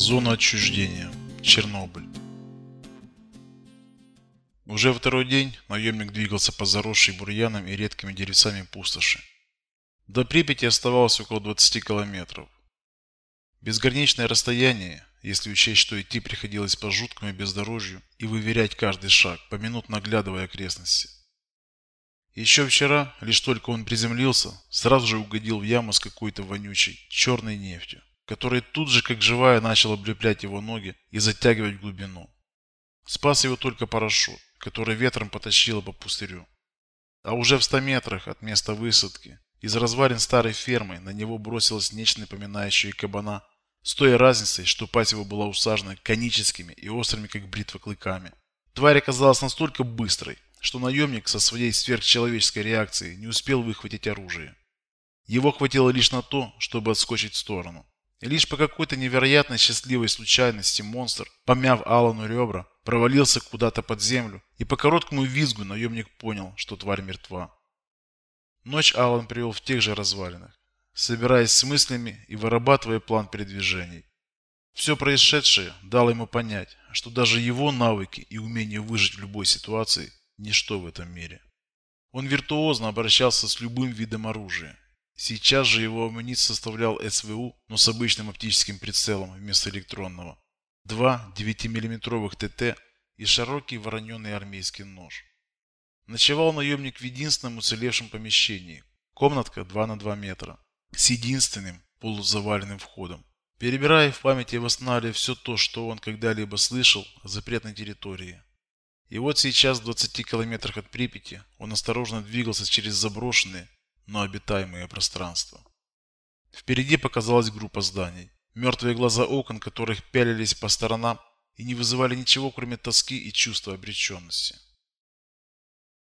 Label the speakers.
Speaker 1: Зона отчуждения. Чернобыль. Уже второй день наемник двигался по заросшей бурьяном и редкими деревцами пустоши. До Припяти оставалось около 20 километров. Безграничное расстояние, если учесть, что идти приходилось по жуткому бездорожью и выверять каждый шаг, поминутно оглядывая окрестности. Еще вчера, лишь только он приземлился, сразу же угодил в яму с какой-то вонючей, черной нефтью которая тут же, как живая, начала облеплять его ноги и затягивать в глубину. Спас его только парашют, который ветром потащило по пустырю. А уже в ста метрах от места высадки из развалин старой фермы на него бросилось нечто напоминающее кабана, с той разницей, что пасть его была усажена коническими и острыми, как бритва, клыками. Тварь оказалась настолько быстрой, что наемник со своей сверхчеловеческой реакцией не успел выхватить оружие. Его хватило лишь на то, чтобы отскочить в сторону. И лишь по какой-то невероятной счастливой случайности монстр, помяв Алану ребра, провалился куда-то под землю, и по короткому визгу наемник понял, что тварь мертва. Ночь Алан провел в тех же развалинах, собираясь с мыслями и вырабатывая план передвижений. Все происшедшее дало ему понять, что даже его навыки и умение выжить в любой ситуации – ничто в этом мире. Он виртуозно обращался с любым видом оружия Сейчас же его амуниция составлял СВУ, но с обычным оптическим прицелом вместо электронного. Два 9-мм ТТ и широкий вороненый армейский нож. Ночевал наемник в единственном уцелевшем помещении. Комнатка 2 на 2 метра. С единственным полузаваленным входом. Перебирая в памяти и восстанавливая все то, что он когда-либо слышал о запретной территории. И вот сейчас в 20 километрах от Припяти он осторожно двигался через заброшенные, но обитаемое пространство. Впереди показалась группа зданий. Мертвые глаза окон, которых пялились по сторонам и не вызывали ничего, кроме тоски и чувства обреченности.